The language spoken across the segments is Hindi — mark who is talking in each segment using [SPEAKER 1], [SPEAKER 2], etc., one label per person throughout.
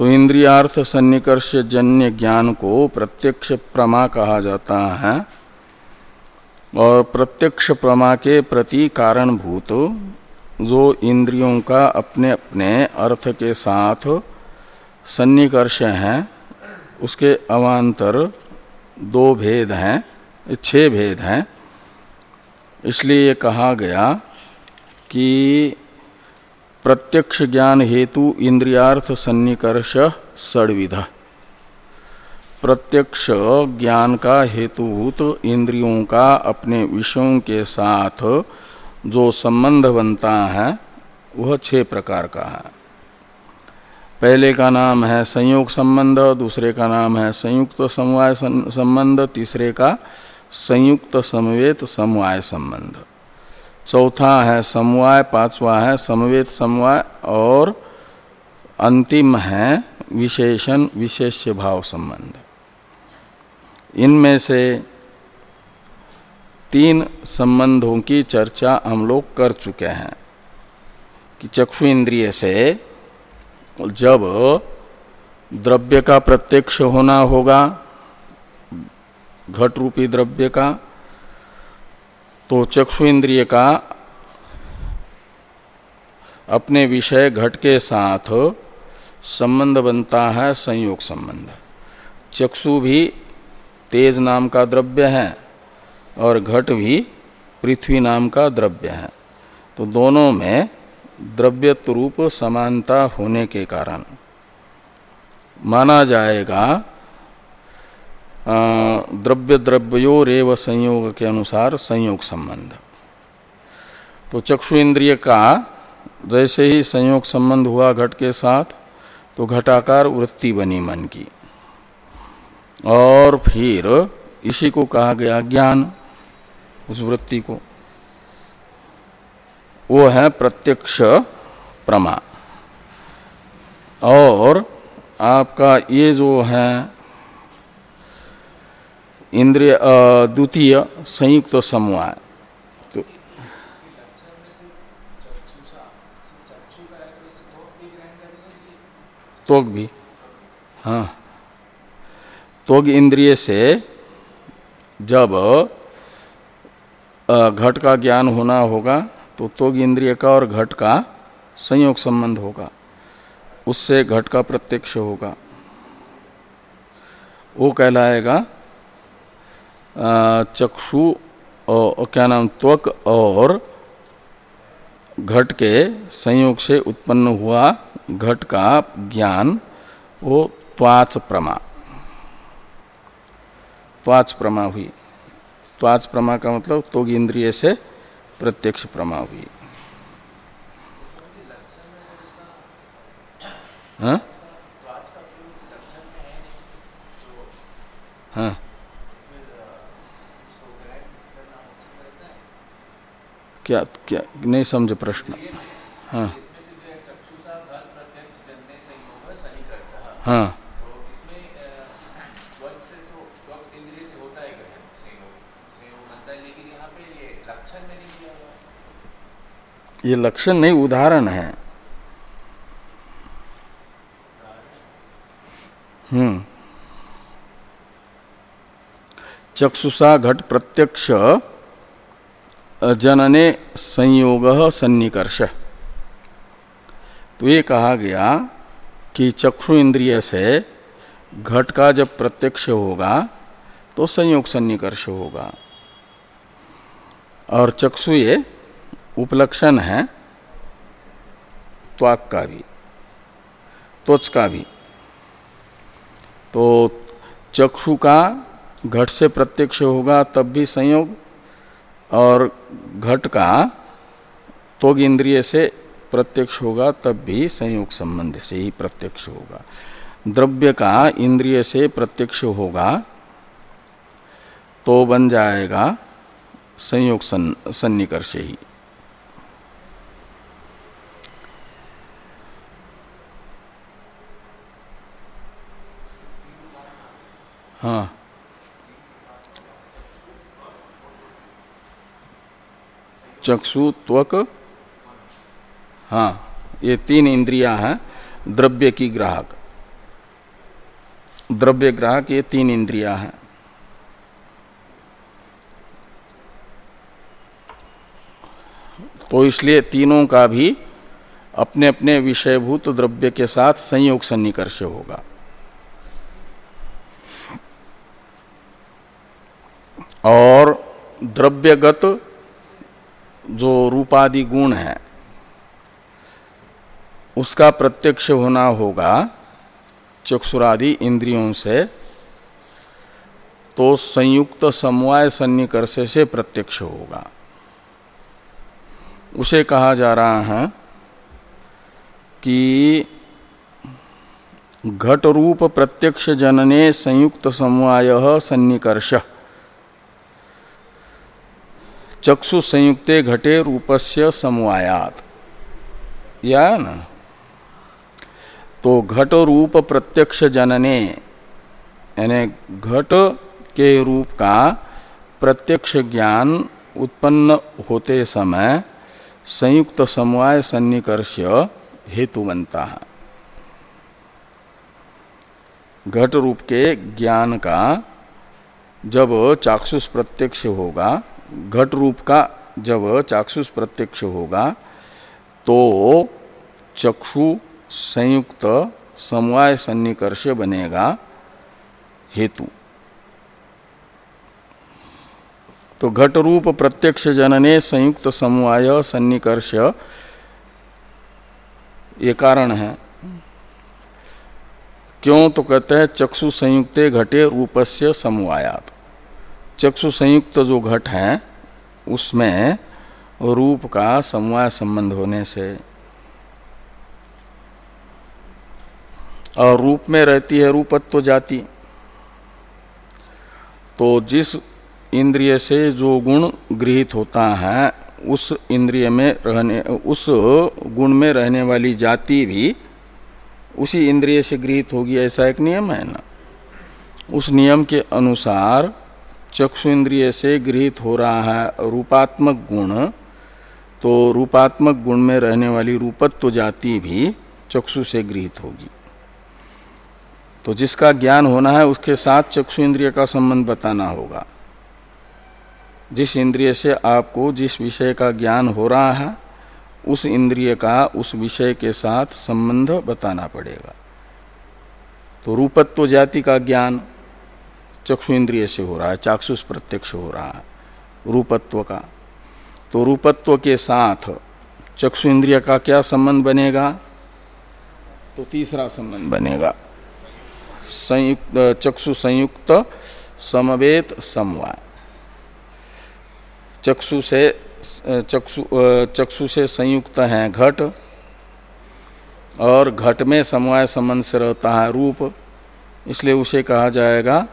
[SPEAKER 1] तो इंद्रियार्थ सन्निकर्ष जन्य ज्ञान को प्रत्यक्ष प्रमा कहा जाता है। और प्रत्यक्ष प्रमा के प्रति कारणभूत जो इंद्रियों का अपने अपने अर्थ के साथ सन्निकर्ष हैं, उसके अवान्तर दो भेद हैं, छह भेद हैं। इसलिए कहा गया कि प्रत्यक्ष ज्ञान हेतु इंद्रियार्थ सन्निकर्ष षडविध। प्रत्यक्ष ज्ञान का हेतुभूत इंद्रियों का अपने विषयों के साथ जो संबंध बनता है, वह छह प्रकार का है। पहले का नाम है संयोग संबंध, दूसरे का नाम है संयुक्त समवाय संबंध तीसरे का संयुक्त समवेत समवाय संबंध। चौथा है समवाय, पांचवा है समवेत समवाय और अंतिम है विशेषण, विशेष्य भाव संबंध। इनमें से तीन संबंधों की चर्चा हम लोग कर चुके हैं कि चक्षु इंद्रिय से जब द्रव्य का प्रत्यक्ष होना होगा घट रूपी द्रव्य का तो चक्षु इंद्रिय का अपने विषय घट के साथ संबंध बनता है, संयोग संबंध। चक्षु भी तेज नाम का द्रव्य है और घट भी पृथ्वी नाम का द्रव्य है। तो दोनों में द्रव्यत्व रूप समानता होने के कारण माना जाएगा द्रव्य द्रव्यो रेव संयोग के अनुसार संयोग संबंध। तो चक्षु इंद्रिय का जैसे ही संयोग संबंध हुआ घट के साथ तो घटाकार वृत्ति बनी मन की। और फिर इसी को कहा गया ज्ञान, उस वृत्ति को। वो है प्रत्यक्ष प्रमा। और आपका ये जो है इंद्रिय द्वितीय संयुक्त समवाय तो तोग भी हाँ। तोग इंद्रिय से जब घट का ज्ञान होना होगा तो तोग इंद्रिय का और घट का संयोग संबंध होगा। उससे घट का प्रत्यक्ष होगा। वो कहलाएगा चक्षु क्या नाम, त्वक और घट के संयोग से उत्पन्न हुआ घट का ज्ञान, वो त्वाच प्रमा। त्वाच प्रमा हुई। त्वाच प्रमा का मतलब तो इंद्रिय से प्रत्यक्ष प्रमा हुई। हाँ? हाँ। क्या क्या, नहीं समझे प्रश्न। हाँ। हाँ। ये लक्षण नहीं, उदाहरण है। हम्म। चक्षुषा घट प्रत्यक्ष जनने संयोग सन्निकर्ष। तो ये कहा गया कि चक्षु इंद्रिय से घट का जब प्रत्यक्ष होगा तो संयोग सन्निकर्ष होगा। और चक्षु ये उपलक्षण है, त्वाक का भी, त्वच का भी। तो चक्षु का घट से प्रत्यक्ष होगा, तब भी संयोग और घट का तोग इंद्रिय से प्रत्यक्ष होगा, तब भी संयोग संबंध से ही प्रत्यक्ष होगा। द्रव्य का इंद्रिय से प्रत्यक्ष होगा तो बन जाएगा संयोग सन्निकर्ष ही। हाँ। चक्षु, त्वक। हाँ ये तीन इंद्रियाँ हैं, द्रव्य की ग्राहक। द्रव्य ग्राहक ये तीन इंद्रिया हैं। तो इसलिए तीनों का भी अपने अपने विषयभूत द्रव्य के साथ संयोग सन्निकर्ष होगा। और द्रव्यगत जो रूपादि गुण है, उसका प्रत्यक्ष होना होगा चक्षुरादि इंद्रियों से तो संयुक्त समवाय सन्निकर्ष से प्रत्यक्ष होगा। उसे कहा जा रहा है कि घट रूप प्रत्यक्ष जनने संयुक्त समवाय सन्निकर्ष। चक्षु संयुक्ते घटे रूपस्य समवायात या ना? तो घट रूप प्रत्यक्ष जनने, यानी घट के रूप का प्रत्यक्ष ज्ञान उत्पन्न होते समय संयुक्त समवाय सन्निकर्ष हेतु बनता है। घट रूप के ज्ञान का जब चाक्षुष प्रत्यक्ष होगा घट रूप का जब चाक्षुष प्रत्यक्ष होगा तो चक्षु संयुक्त समवाय सन्निकर्ष बनेगा हेतु। तो घट रूप प्रत्यक्ष जनने संयुक्त समवाय सन्निकर्ष, ये कारण है। क्यों? तो कहते हैं चक्षु संयुक्ते घटे रूपस्य समवायात। चक्षु संयुक्त जो घट है, उसमें रूप का समवाय संबंध होने से। और रूप में रहती है रूपत्व जाति। तो जिस इंद्रिय से जो गुण गृहित होता है, उस इंद्रिय में रहने, उस गुण में रहने वाली जाति भी उसी इंद्रिय से गृहित होगी, ऐसा एक नियम है ना? उस नियम के अनुसार चक्षु इंद्रिय से गृहित हो रहा है रूपात्मक गुण तो रूपात्मक गुण में रहने वाली रूपत्व जाति भी चक्षु से गृहित होगी। तो जिसका ज्ञान होना है, उसके साथ चक्षु इंद्रिय का संबंध बताना होगा। जिस इंद्रिय से आपको जिस विषय का ज्ञान हो रहा है, उस इंद्रिय का उस विषय के साथ संबंध बताना पड़ेगा। तो रूपत्व जाति का ज्ञान चक्षु इंद्रिय से हो रहा है, चाक्षुष प्रत्यक्ष हो रहा है, रूपत्व का। तो रूपत्व के साथ चक्षु इंद्रिय का क्या संबंध बनेगा? तो तीसरा संबंध बनेगा। संयुक्त, चक्षु संयुक्त समवेत समवाय। चक्षु से, चक्षु चक्षु से संयुक्त है घट, और घट में समवाय संबंध से रहता है रूप, इसलिए उसे कहा जाएगा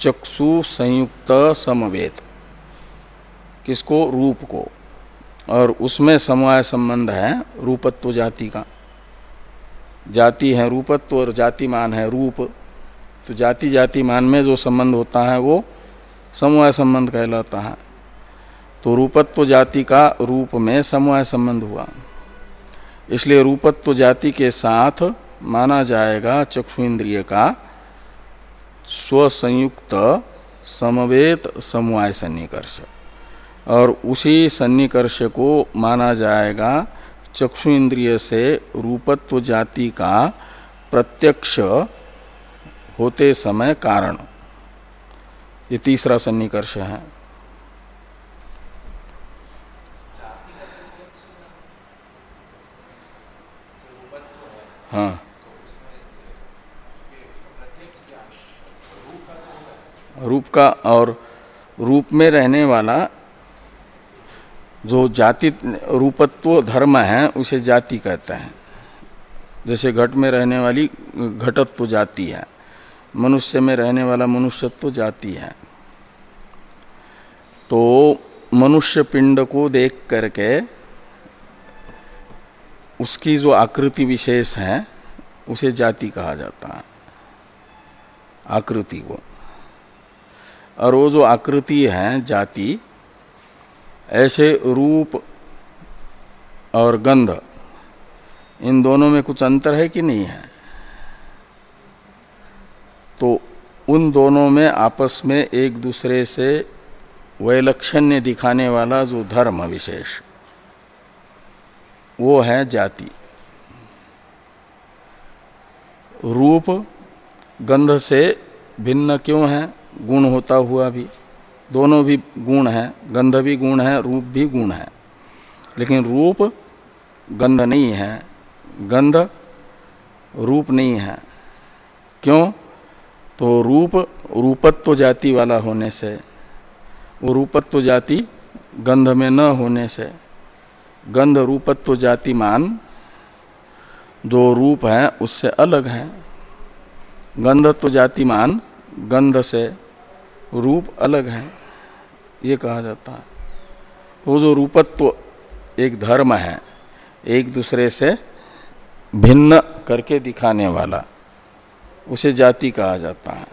[SPEAKER 1] चक्षु संयुक्त समवेत। किसको? रूप को। और उसमें समवाय संबंध है, रूपत्व जाति का। जाति है रूपत्व और जातिमान है रूप। तो जाति जातिमान में जो संबंध होता है, वो समवाय संबंध कहलाता है। तो रूपत्व जाति का रूप में समवाय संबंध हुआ। इसलिए रूपत्व जाति के साथ माना जाएगा चक्षु इंद्रिय का स्वसंयुक्त समवेत समवाय सन्निकर्ष। और उसी सन्निकर्ष को माना जाएगा चक्षु इंद्रिय से रूपत्व जाति का प्रत्यक्ष होते समय कारण। ये तीसरा सन्निकर्ष है रूप का और रूप में रहने वाला जो जाति, रूपत्व धर्म है, उसे जाति कहते हैं। जैसे घट में रहने वाली घटत्व जाति है, मनुष्य में रहने वाला मनुष्यत्व जाति है। तो मनुष्य पिंड को देख करके उसकी जो आकृति विशेष है, उसे जाति कहा जाता है, आकृति को। और वो जो आकृति है जाति, ऐसे रूप और गंध। इन दोनों में कुछ अंतर है कि नहीं है? तो उन दोनों में आपस में एक दूसरे से वैलक्षण्य दिखाने वाला जो धर्म विशेष, वो है जाति। रूप गंध से भिन्न क्यों है? गुण होता हुआ भी। दोनों भी गुण है, गंध भी गुण है, रूप भी गुण है। लेकिन रूप गंध नहीं है, गंध रूप नहीं है। क्यों? तो रूप, रूपत्व जाति वाला होने से, वो रूपत्व जाति गंध में न होने से, गंध रूपत्व जाति मान, जो रूप है, उससे अलग है। गंधत्व जातिमान गंध से रूप अलग है, ये कहा जाता है। वो जो रूपत्व एक धर्म है, एक दूसरे से भिन्न करके दिखाने वाला, उसे जाति कहा जाता है।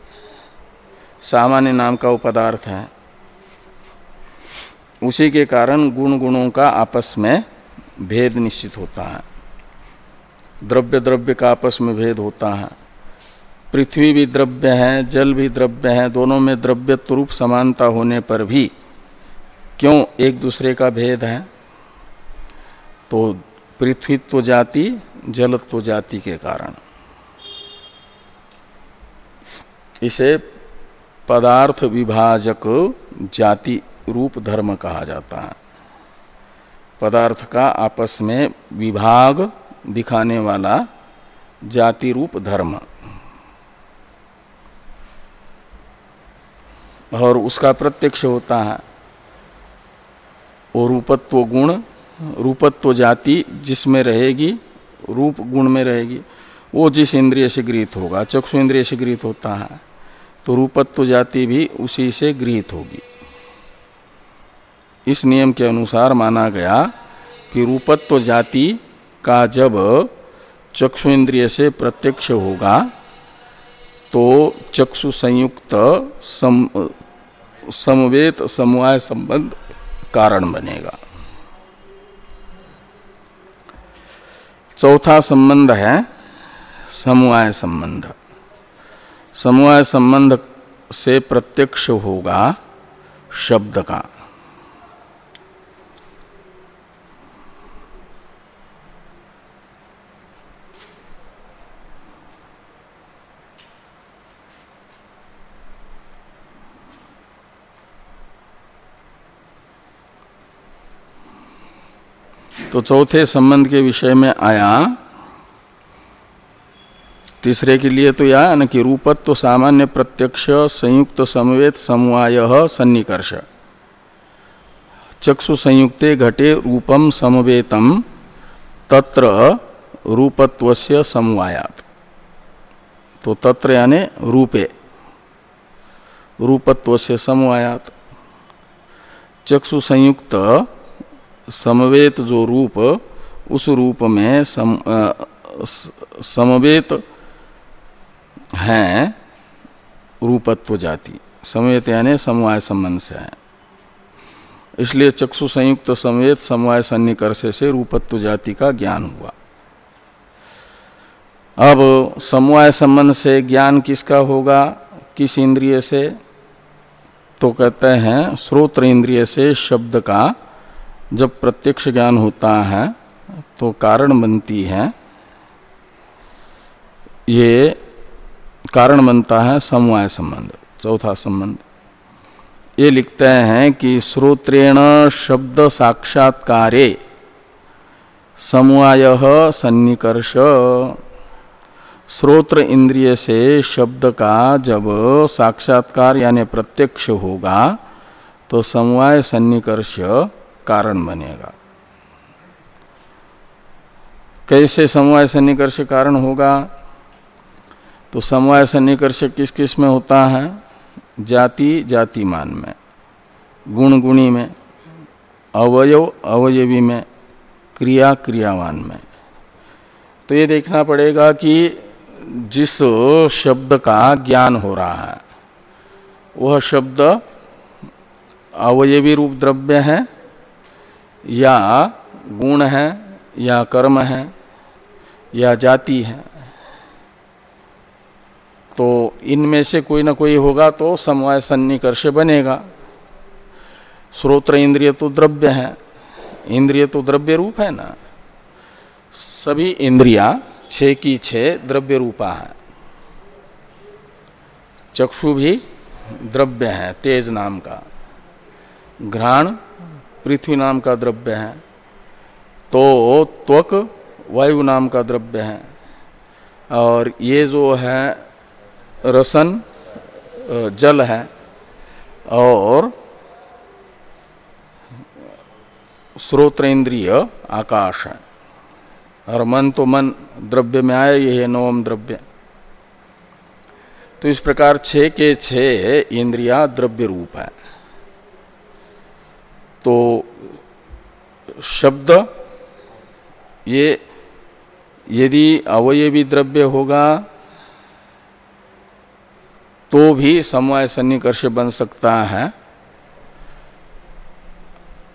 [SPEAKER 1] सामान्य नाम का वो पदार्थ है। उसी के कारण गुण गुणों का आपस में भेद निश्चित होता है। द्रव्य द्रव्य का आपस में भेद होता है। पृथ्वी भी द्रव्य है, जल भी द्रव्य है, दोनों में द्रव्य रूप समानता होने पर भी क्यों एक दूसरे का भेद है? तो पृथ्वीत्व जाति, जलत्व जाति के कारण। इसे पदार्थ विभाजक जाति रूप धर्म कहा जाता है। पदार्थ का आपस में विभाग दिखाने वाला जाति रूप धर्म। और उसका प्रत्यक्ष होता है। वो रूपत्व गुण रूपत्व जाति जिसमें रहेगी रूप गुण में रहेगी वो जिस इंद्रिय से गृहित होगा चक्षु इंद्रिय से गृहित होता है तो रूपत्व जाति भी उसी से गृहित होगी। इस नियम के अनुसार माना गया कि रूपत्व जाति का जब चक्षु इंद्रिय से प्रत्यक्ष होगा तो चक्षु संयुक्त सम, समवेत समवाय संबंध कारण बनेगा। चौथा संबंध है समवाय संबंध। समवाय संबंध से प्रत्यक्ष होगा शब्द का। तो चौथे संबंध के विषय में आया। तीसरे के लिए तो यह न कि रूपत्व तो सामान्य प्रत्यक्ष, संयुक्त समवेत, समवाय, सन्निकर्ष। चक्षु संयुक्ते घटे रूपम समवेतम, तत्र रूपत्वस्य समवायात। तो तत्र यानी रूपे। रूपत्वस्य समवायात। चक्षु संयुक्त समवेत जो रूप उस रूप में सम, आ, समवेत हैं रूपत्व जाति। समवेत यानी समवाय संबंध से है। इसलिए चक्षु संयुक्त समवेत समवाय सन्निकर्ष से रूपत्व जाति का ज्ञान हुआ। अब समवाय संबंध से ज्ञान किसका होगा? किस इंद्रिय से? तो कहते हैं श्रोत्र इंद्रिय से शब्द का जब प्रत्यक्ष ज्ञान होता है तो कारण बनती है। ये कारण बनता है समवाय संबंध, चौथा संबंध। ये लिखते हैं कि श्रोत्रेण शब्द साक्षात्कारे, समवाय सन्निकर्ष। श्रोत्र इंद्रिय से शब्द का जब साक्षात्कार यानी प्रत्यक्ष होगा तो समवाय सन्निकर्ष कारण बनेगा। कैसे समवाय सन्निकर्ष कारण होगा? तो समवाय सन्निकर्ष किस किसमें होता है? जाति, जातिमान में, गुण गुणी में, अवयव अवयवी में, क्रिया क्रियावान में। तो ये देखना पड़ेगा कि जिस शब्द का ज्ञान हो रहा है, वह शब्द अवयवी रूप द्रव्य है या गुण है, या कर्म है, या जाति है। तो इनमें से कोई ना कोई होगा तो समवाय सन्निकर्ष बनेगा। श्रोत्र इंद्रिय तो द्रव्य है। इंद्रिय तो द्रव्य रूप है ना। सभी इंद्रिया छ की छ द्रव्य रूपा है। चक्षु भी द्रव्य है, तेज नाम का। घ्राण पृथ्वी नाम का द्रव्य है तो त्वक वायु नाम का द्रव्य है। और ये जो है, रसन जल है, और श्रोत्र इंद्रिय आकाश है। और मन तो मन द्रव्य में आया, ये है नवम द्रव्य। तो इस प्रकार छे के छे इंद्रिया द्रव्य रूप है। तो शब्द ये यदि अवयवी द्रव्य होगा तो भी समवाय सन्निकर्ष बन सकता है,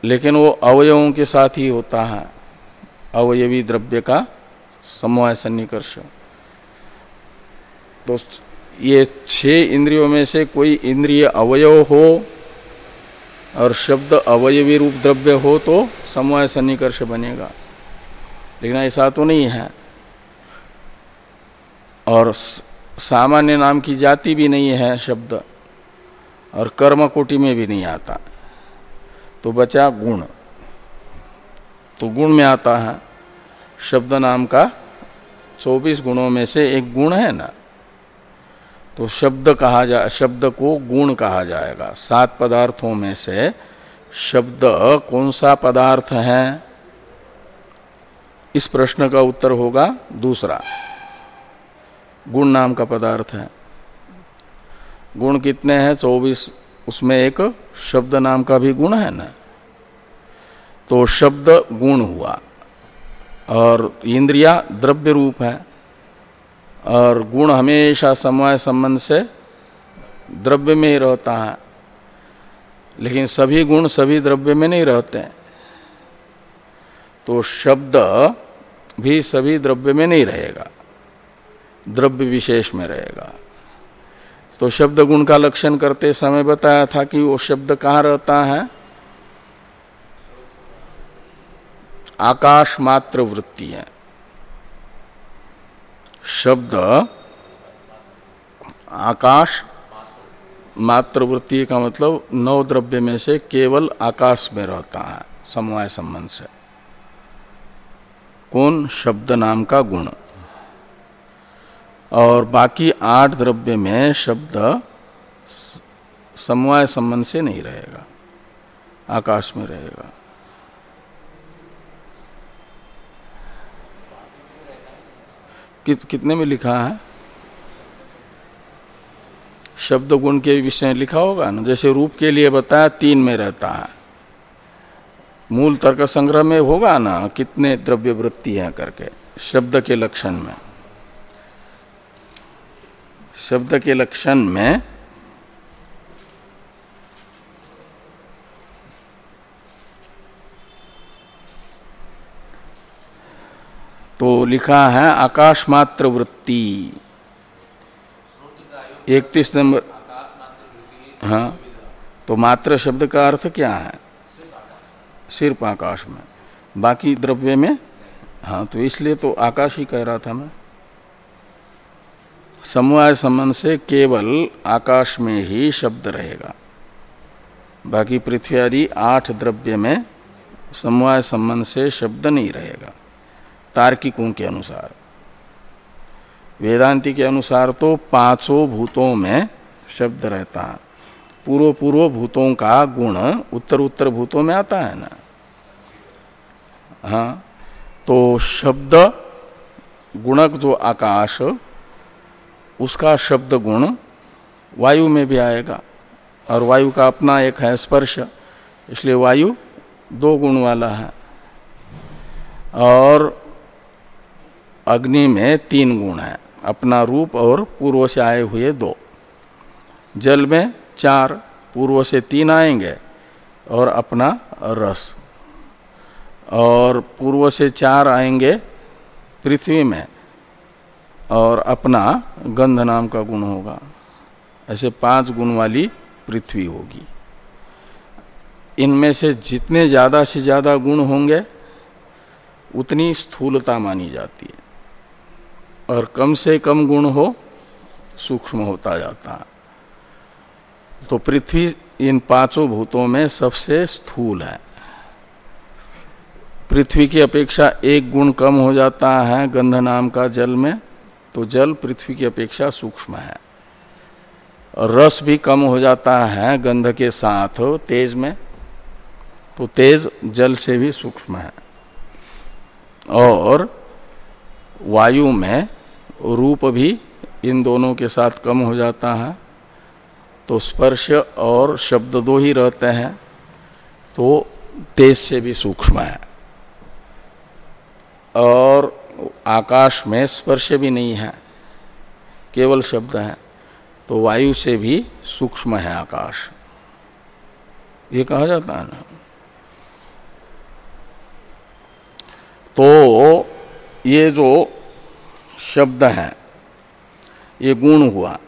[SPEAKER 1] लेकिन वो अवयवों के साथ ही होता है, अवयवी द्रव्य का समवाय सन्निकर्ष। तो ये छह इंद्रियों में से कोई इंद्रिय अवयव हो और शब्द अवयवी रूप द्रव्य हो तो समवाय सन्निकर्ष बनेगा। लेकिन ऐसा तो नहीं है। और सामान्य नाम की जाति भी नहीं है शब्द, और कर्म कोटि में भी नहीं आता। तो बचा गुण। तो गुण में आता है। शब्द नाम का 24 गुणों में से एक गुण है ना? तो शब्द कहा जा, शब्द को गुण कहा जाएगा। सात पदार्थों में से शब्द कौन सा पदार्थ है? इस प्रश्न का उत्तर होगा दूसरा। गुण नाम का पदार्थ है। गुण कितने हैं? चौबीस। उसमें एक शब्द नाम का भी गुण है ना? तो शब्द गुण हुआ। और इंद्रिया द्रव्य रूप है। और गुण हमेशा समवाय संबंध से द्रव्य में ही रहता है। लेकिन सभी गुण सभी द्रव्य में नहीं रहते। तो शब्द भी सभी द्रव्य में नहीं रहेगा। द्रव्य विशेष में रहेगा। तो शब्द गुण का लक्षण करते समय बताया था कि वो शब्द कहाँ रहता है? आकाश मात्र वृत्ति है। शब्द आकाश मात्र वृत्ति का मतलब नौ द्रव्य में से केवल आकाश में रहता है, समवाय संबंध से। कौन? शब्द नाम का गुण। और बाकी आठ द्रव्य में शब्द समवाय संबंध से नहीं रहेगा, आकाश में रहेगा। कित, कितने में लिखा है? शब्द गुण के विषय लिखा होगा ना? जैसे रूप के लिए बताया तीन में रहता है। मूल तर्क संग्रह में होगा ना? कितने द्रव्य वृत्ति है करके? शब्द के लक्षण में। शब्द के लक्षण में तो लिखा है आकाश मात्र वृत्ति इकतीस नंबर हाँ तो मात्र शब्द का अर्थ क्या है? सिर्फ़ आकाश में। बाकी द्रव्य में? हाँ तो इसलिए तो आकाश ही कह रहा था मैं। समवाय संबंध से केवल आकाश में ही शब्द रहेगा। बाकी पृथ्वी आदि आठ द्रव्य में समवाय संबंध से शब्द नहीं रहेगा। तार्किकों के अनुसार। वेदांति के अनुसार तो पाँचों भूतों में शब्द रहता है। पूर्व पूर्व भूतों का गुण उत्तर उत्तर भूतों में आता है ना? हाँ तो शब्द गुणक जो आकाश, उसका शब्द गुण वायु में भी आएगा। और वायु का अपना एक है स्पर्श, इसलिए वायु दो गुण वाला है। और अग्नि में तीन गुण है, अपना रूप और पूर्व से आए हुए दो। जल में चार, पूर्व से तीन आएँगे और अपना रस। और पूर्व से चार आएँगे पृथ्वी में और अपना गंध नाम का गुण होगा। ऐसे पाँच गुण वाली पृथ्वी होगी। इनमें से जितने ज़्यादा से ज़्यादा गुण होंगे, उतनी स्थूलता मानी जाती है। और कम से कम गुण हो, सूक्ष्म होता जाता है। तो पृथ्वी इन पाँचों भूतों में सबसे स्थूल है। पृथ्वी की अपेक्षा एक गुण कम हो जाता है गंध नाम का जल में तो जल पृथ्वी की अपेक्षा सूक्ष्म है। रस भी कम हो जाता है गंध के साथ तेज में तो तेज जल से भी सूक्ष्म है। और वायु में रूप भी इन दोनों के साथ कम हो जाता है। तो स्पर्श और शब्द दो ही रहते हैं तो तेज से भी सूक्ष्म है। और आकाश में स्पर्श भी नहीं है, केवल शब्द है तो वायु से भी सूक्ष्म है आकाश। ये कहा जाता है ना। तो ये जो शब्द है। ये गुण हुआ।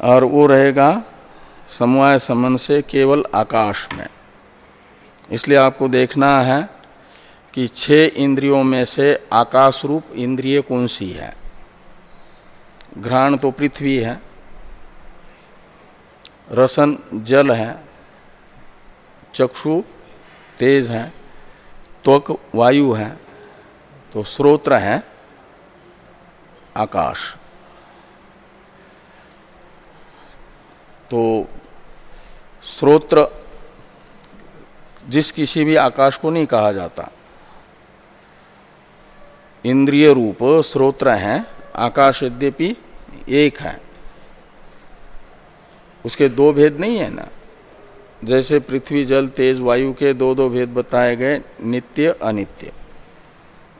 [SPEAKER 1] और वो रहेगा समवाय संबंध से केवल आकाश में। इसलिए आपको देखना है कि छह इंद्रियों में से आकाश रूप इंद्रिय कौन सी है? घ्राण तो पृथ्वी है। रसन जल है। चक्षु तेज है। त्वक वायु है। तो स्रोत्र है। आकाश। तो स्रोत्र जिस किसी भी आकाश को नहीं कहा जाता। इंद्रिय रूप स्रोत्र हैं, आकाश यद्यपि एक है। उसके दो भेद नहीं है ना? जैसे पृथ्वी, जल, तेज, वायु के दो दो भेद बताए गए नित्य, अनित्य।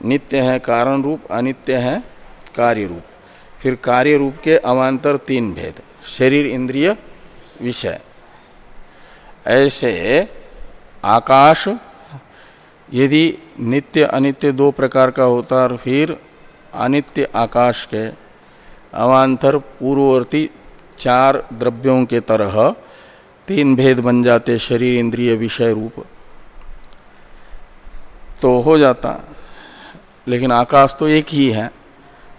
[SPEAKER 1] नित्य है कारण रूप, अनित्य है कार्य रूप फिर कार्य रूप के अवान्तर तीन भेद, शरीर इंद्रिय विषय। ऐसे आकाश, यदि नित्य अनित्य दो प्रकार का होता और फिर अनित्य आकाश के अवान्तर पूर्ववर्ती चार द्रव्यों के तरह तीन भेद बन जाते शरीर इंद्रिय विषय रूप। तो हो जाता, लेकिन आकाश तो एक ही है।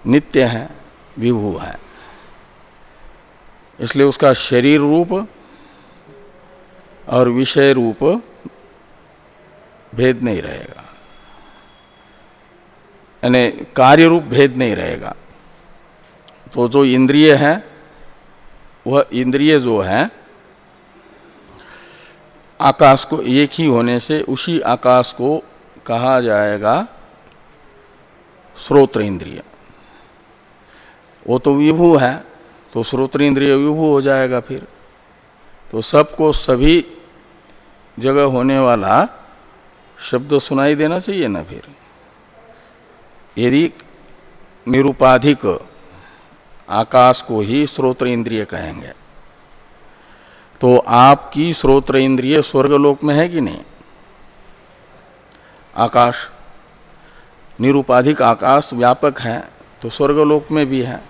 [SPEAKER 1] नित्य है, विभू है। इसलिए उसका शरीर रूप और विषय रूप भेद नहीं रहेगा। यानी कार्य रूप भेद नहीं रहेगा। तो जो इंद्रिय है, वह इंद्रिय जो है, आकाश को एक ही होने से उसी आकाश को कहा जाएगा श्रोत्र इंद्रिय। वो तो विभू है तो श्रोत्र इंद्रिय विभू हो जाएगा फिर। तो सबको सभी जगह होने वाला शब्द सुनाई देना चाहिए ना फिर। यदि निरुपाधिक आकाश को ही श्रोत्र इंद्रिय कहेंगे तो आपकी श्रोत्र इंद्रिय स्वर्गलोक में है कि नहीं? आकाश, निरुपाधिक आकाश व्यापक है तो स्वर्गलोक में भी है।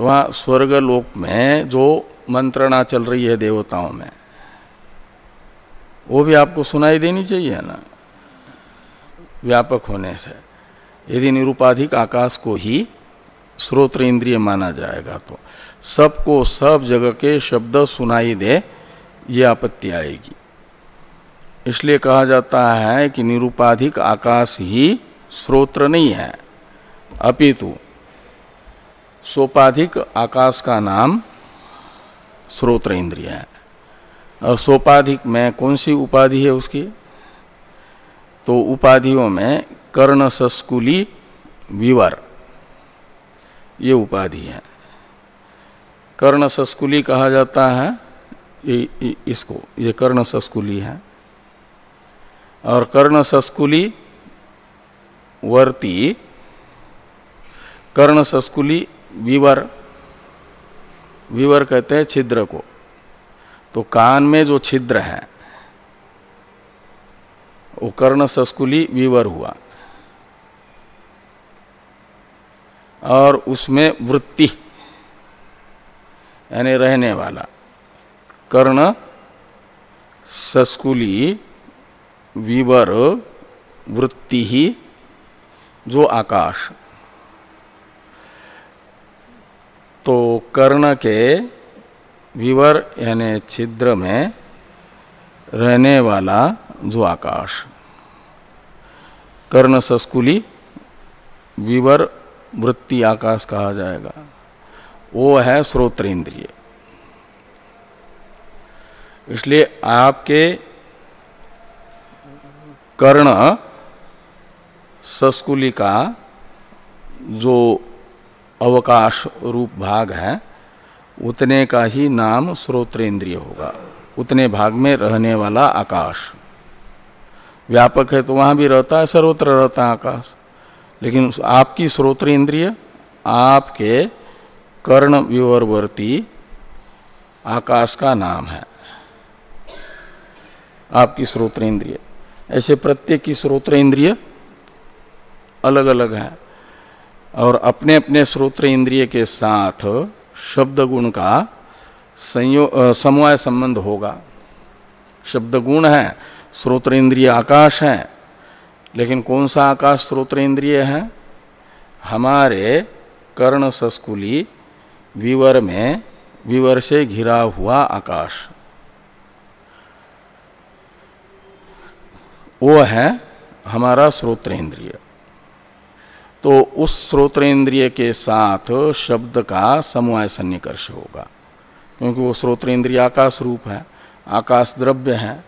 [SPEAKER 1] तो वहाँ स्वर्गलोक में जो मंत्रणा चल रही है देवताओं में, वो भी आपको सुनाई देनी चाहिए ना? व्यापक होने से। यदि निरुपाधिक आकाश को ही श्रोत्र इंद्रिय माना जाएगा तो। सबको सब जगह के शब्द सुनाई दे, ये आपत्ति आएगी। इसलिए कहा जाता है कि निरुपाधिक आकाश ही स्रोत्र नहीं है, अपितु सोपाधिक आकाश का नाम श्रोत्र इंद्रिय है। और सोपाधिक में कौन सी उपाधि है उसकी? तो उपाधियों में कर्ण सस्कुली विवर ये उपाधि है। कर्ण सस्कुली कहा जाता है ये, इसको ये कर्ण सस्कुली है। और कर्ण सस्कुली वर्ती कर्ण सस्कुली विवर विवर कहते हैं छिद्र को। तो कान में जो छिद्र है, वो कर्ण सस्कुली विवर हुआ। और उसमें वृत्ति, यानी रहने वाला, कर्ण सस्कुली विवर वृत्ति ही, जो आकाश तो कर्ण के विवर यानी छिद्र में रहने वाला जो आकाश, कर्ण सस्कुली विवर वृत्ति आकाश कहा जाएगा, वो है श्रोत्र इंद्रिय इसलिए आपके कर्ण सस्कुली का जो अवकाश रूप भाग है, उतने का ही नाम श्रोत्रेंद्रिय होगा। उतने भाग में रहने वाला आकाश। व्यापक है तो वहाँ भी रहता है, सर्वत्र रहता है आकाश। लेकिन आपकी श्रोत्र इंद्रिय आपके कर्ण विवरवर्ती आकाश का नाम है। आपकी श्रोत्र इंद्रिय ऐसे प्रत्येक की श्रोत्र इंद्रिय अलग अलग है। और अपने अपने श्रोत्र इंद्रिय के साथ शब्द गुण का संयोग समवाय संबंध होगा। शब्द गुण है श्रोत्र इंद्रिय आकाश है, लेकिन कौन सा आकाश श्रोत्र इंद्रिय है? हमारे कर्ण संस्कुली विवर में, विवर से घिरा हुआ आकाश। वो है हमारा श्रोत्र इंद्रिय। तो उस श्रोत्र इंद्रिय के साथ शब्द का समवाय सन्निकर्ष होगा। क्योंकि वो श्रोत्र इंद्रिय आकाश रूप है, आकाश द्रव्य है,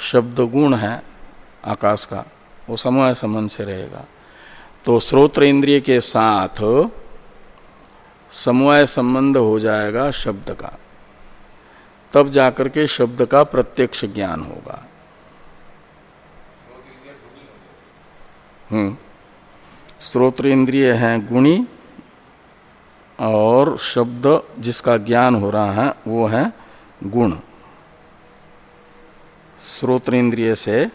[SPEAKER 1] शब्द गुण है, आकाश का, वो समवाय संबंध से रहेगा। तो श्रोत्र इंद्रिय के साथ समवाय संबंध हो जाएगा शब्द का। तब जाकर के शब्द का प्रत्यक्ष ज्ञान होगा। हम्म। स्रोत्र इंद्रिय हैं गुणी, और शब्द जिसका ज्ञान हो रहा है, वो है गुण। स्रोत्र इंद्रिय से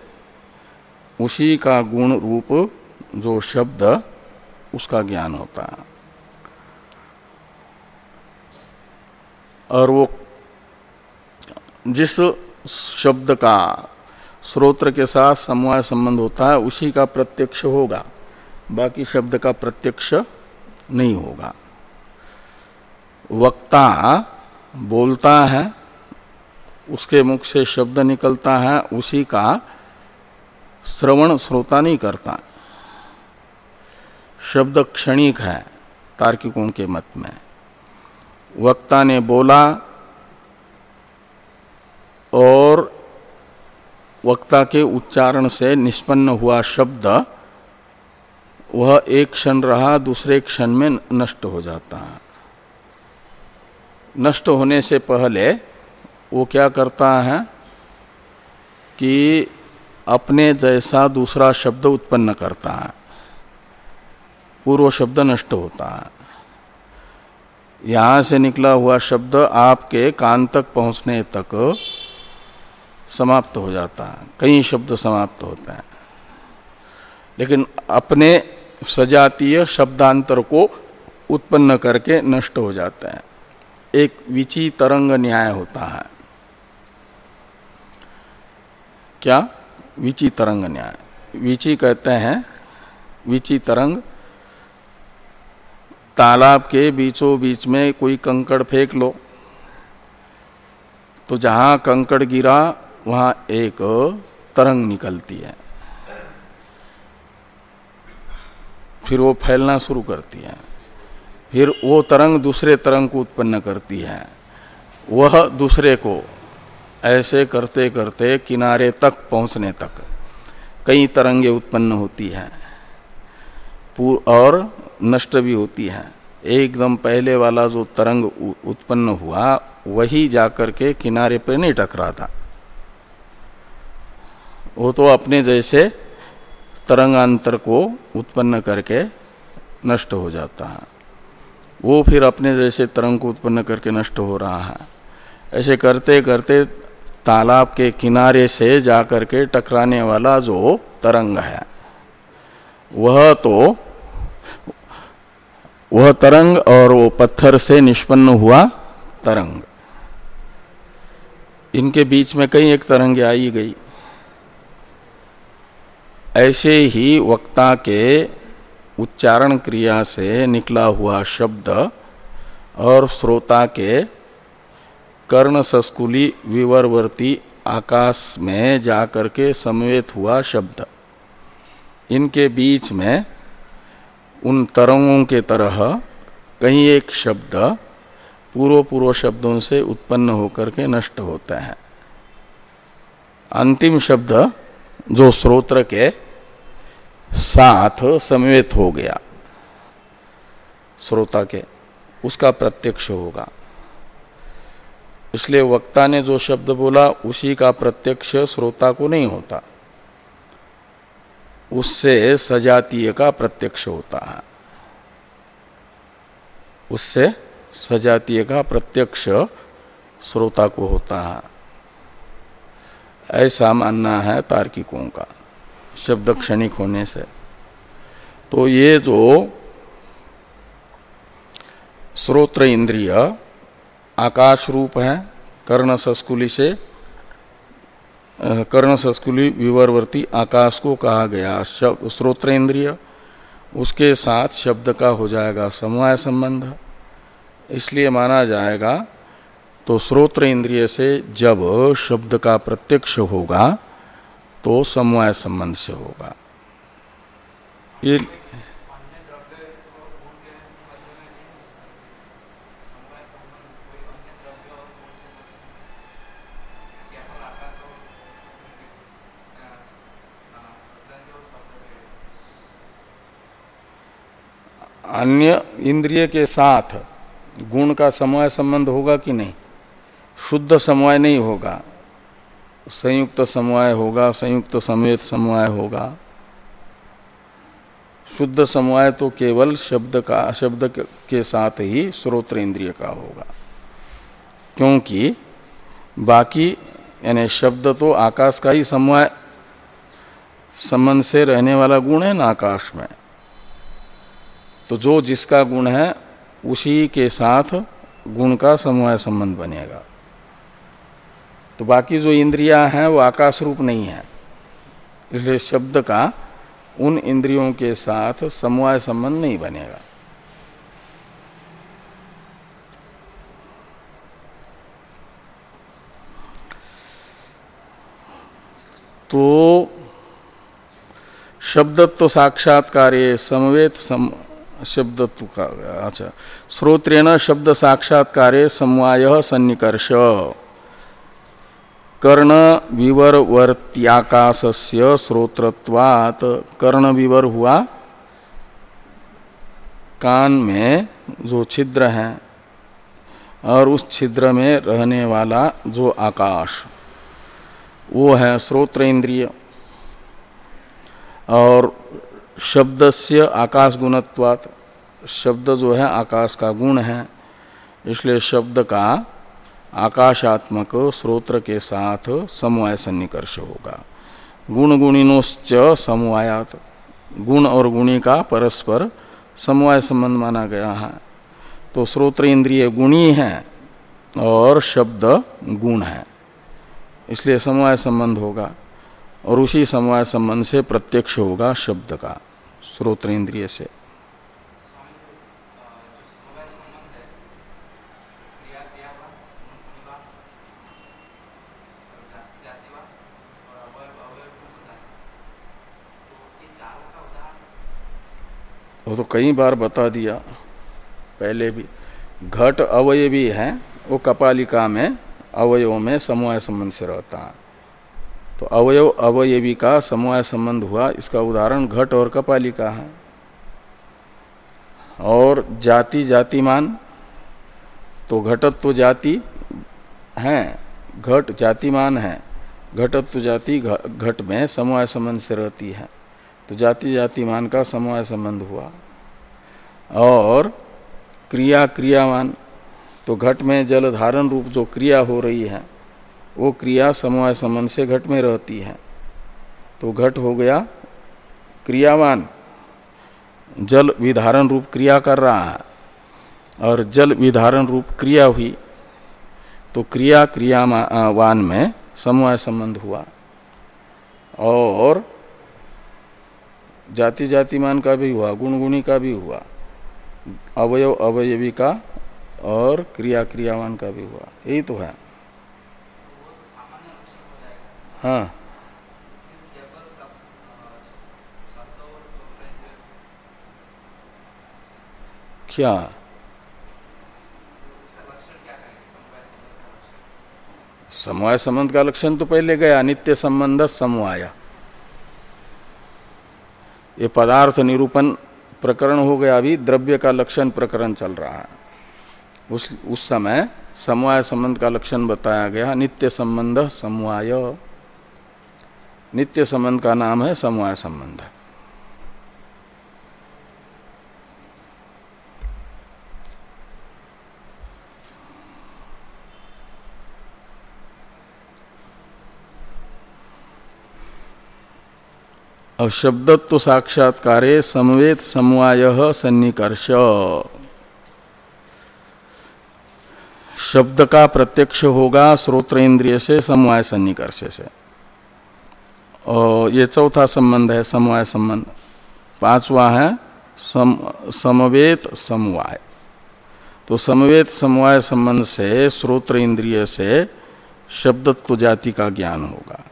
[SPEAKER 1] उसी का गुण रूप, जो शब्द, उसका ज्ञान होता है। और वो जिस शब्द का स्रोत्र के साथ समवाय संबंध होता है, उसी का प्रत्यक्ष होगा। बाकी शब्द का प्रत्यक्ष नहीं होगा। वक्ता बोलता है, उसके मुख से शब्द निकलता है, उसी का श्रवण श्रोता नहीं करता। शब्द क्षणिक है तार्किकों के मत में। वक्ता ने बोला और वक्ता के उच्चारण से निष्पन्न हुआ शब्द वह एक क्षण रहा, दूसरे क्षण में नष्ट हो जाता। है नष्ट होने से पहले वो क्या करता है कि अपने जैसा दूसरा शब्द उत्पन्न करता है। पूर्व शब्द नष्ट होता है। यहाँ से निकला हुआ शब्द आपके कान तक पहुँचने तक समाप्त हो जाता है। कई शब्द समाप्त होते हैं। लेकिन अपने सजातीय शब्दांतर को उत्पन्न करके नष्ट हो जाता है। एक विची तरंग न्याय होता है। क्या? विची तरंग न्याय। विची कहते हैं विची तरंग तालाब के बीचों बीच में कोई कंकड़ फेंक लो। तो जहाँ कंकड़ गिरा, वहाँ एक तरंग निकलती है। फिर वो फैलना शुरू करती है। फिर वो तरंग दूसरे तरंग को उत्पन्न करती है। वह दूसरे को ऐसे करते करते किनारे तक पहुँचने तक कई तरंगे उत्पन्न होती हैं। और नष्ट भी होती हैं। एकदम पहले वाला जो तरंग उत्पन्न हुआ, वही जाकर के किनारे पर नहीं टकरा था वो तो अपने जैसे तरंगांतर को उत्पन्न करके नष्ट हो जाता है। वो फिर अपने जैसे तरंग को उत्पन्न करके नष्ट हो रहा है। ऐसे करते करते तालाब के किनारे से जाकर के टकराने वाला जो तरंग है, वह तो वह तरंग और वो पत्थर से निष्पन्न हुआ तरंग। इनके बीच में कई एक तरंग आई गई। ऐसे ही वक्ता के उच्चारण क्रिया से निकला हुआ शब्द और श्रोता के कर्ण संस्कुली विवरवर्ती आकाश में जाकर के समवेत हुआ शब्द। इनके बीच में उन तरंगों के तरह कहीं एक शब्द पूर्व पूर्व शब्दों से उत्पन्न होकर के नष्ट होता है। अंतिम शब्द जो स्रोत्र के साथ समवेत हो गया। श्रोता के, उसका प्रत्यक्ष होगा। इसलिए वक्ता ने जो शब्द बोला, उसी का प्रत्यक्ष श्रोता को नहीं होता। उससे सजातीय का प्रत्यक्ष होता है। उससे सजातीय का प्रत्यक्ष श्रोता को होता है। ऐसा मानना है तार्किकों का, शब्द क्षणिक होने से। तो ये जो श्रोत्र इंद्रिय आकाश रूप है कर्ण संस्कुली से कर्ण संस्कुली विवरवर्ती आकाश को कहा गया श्रोत्र इंद्रिय, उसके साथ शब्द का हो जाएगा समवाय संबंध। इसलिए माना जाएगा तो श्रोत्र इंद्रिय से जब शब्द का प्रत्यक्ष होगा तो समवाय संबंध से होगा। ये अन्य इंद्रिय के साथ गुण का समय संबंध होगा कि नहीं? शुद्ध समवाय नहीं होगा। संयुक्त समवाय होगा, संयुक्त समेत समवाय होगा। शुद्ध समवाय तो केवल शब्द का, शब्द के साथ ही स्रोत्र इंद्रिय का होगा। क्योंकि बाकी, यानी शब्द तो आकाश का ही समवाय संबंध से रहने वाला गुण है ना आकाश में। तो जो जिसका गुण है, उसी के साथ गुण का समवाय संबंध बनेगा। तो बाकी जो इंद्रियाँ हैं वो आकाश रूप नहीं है। इसलिए शब्द का उन इंद्रियों के साथ समवाय संबंध नहीं बनेगा। तो शब्दत्व साक्षात्कार समवेत सम शब्दत्व का अच्छा श्रोत्रेण शब्द साक्षात्कार समवाय सन्निकर्ष। कर्ण विवरवर्त्याकाशस्य श्रोत्रत्वात् कर्ण विवर हुआ। कान में जो छिद्र है और उस छिद्र में रहने वाला जो आकाश, वो है श्रोत्र इंद्रिय। और शब्द से आकाश गुणत्वात, शब्द जो है आकाश का गुण है, इसलिए शब्द का आकाशात्मक स्रोत्र के साथ समवाय सन्निकर्ष होगा। गुण गुणिनोश्च समवायात। गुण और गुणी का परस्पर समवाय संबंध माना गया है। तो स्रोत्र इंद्रिय गुणी है और शब्द गुण है। इसलिए समवाय संबंध होगा और उसी समवाय संबंध से प्रत्यक्ष होगा शब्द का, स्रोत्र इंद्रिय से। वो तो कई बार बता दिया, पहले भी। घट अवय भी है, वो कपालिका में, अवयव में समवाय संबंध से रहता है। तो अवयव अवयवी का समवाय संबंध हुआ, इसका उदाहरण घट और कपालिका है। और जाति जातिमान तो घटत्व जाति है, घट जातिमान है, घटत्व जाति घट में समवाय संबंध से रहती है। तो जाति जातिमान का समवाय संबंध हुआ। और क्रिया क्रियावान तो घट में जल धारण रूप जो क्रिया हो रही है, वो क्रिया समवाय संबंध से घट में रहती है। तो घट हो गया क्रियावान। जल विधारण रूप क्रिया कर रहा है, और जल विधारण रूप क्रिया हुई। तो क्रिया क्रियावान में समवाय संबंध हुआ। और जाति जातिमान का भी हुआ, गुणगुणी का भी हुआ, अवयव अवयवी का और क्रिया क्रियावान का भी हुआ, यही तो है। हाँ। क्या? समवाय संबंध का लक्षण तो पहले गया, नित्य संबंध समवाय। ये पदार्थ निरूपण प्रकरण हो गया, अभी द्रव्य का लक्षण प्रकरण चल रहा है। उस उस समय समवाय संबंध का लक्षण बताया गया, नित्य संबंध समवाय। नित्य संबंध का नाम है समवाय संबंध। अब शब्दत्व साक्षात्कारे समवेत समवाय सन्निकर्ष। शब्द का प्रत्यक्ष होगा श्रोत्र इंद्रिय से समवाय सन्निकर्ष से। और ये चौथा संबंध है समवाय संबंध। पांचवा है सम, समवेत समवाय। तो समवेत समवाय संबंध से श्रोत्र इंद्रिय से शब्दत्व जाति का ज्ञान होगा।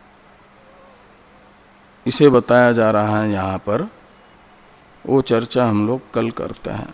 [SPEAKER 1] इसे बताया जा रहा है यहाँ पर वो चर्चा हम लोग कल करते हैं।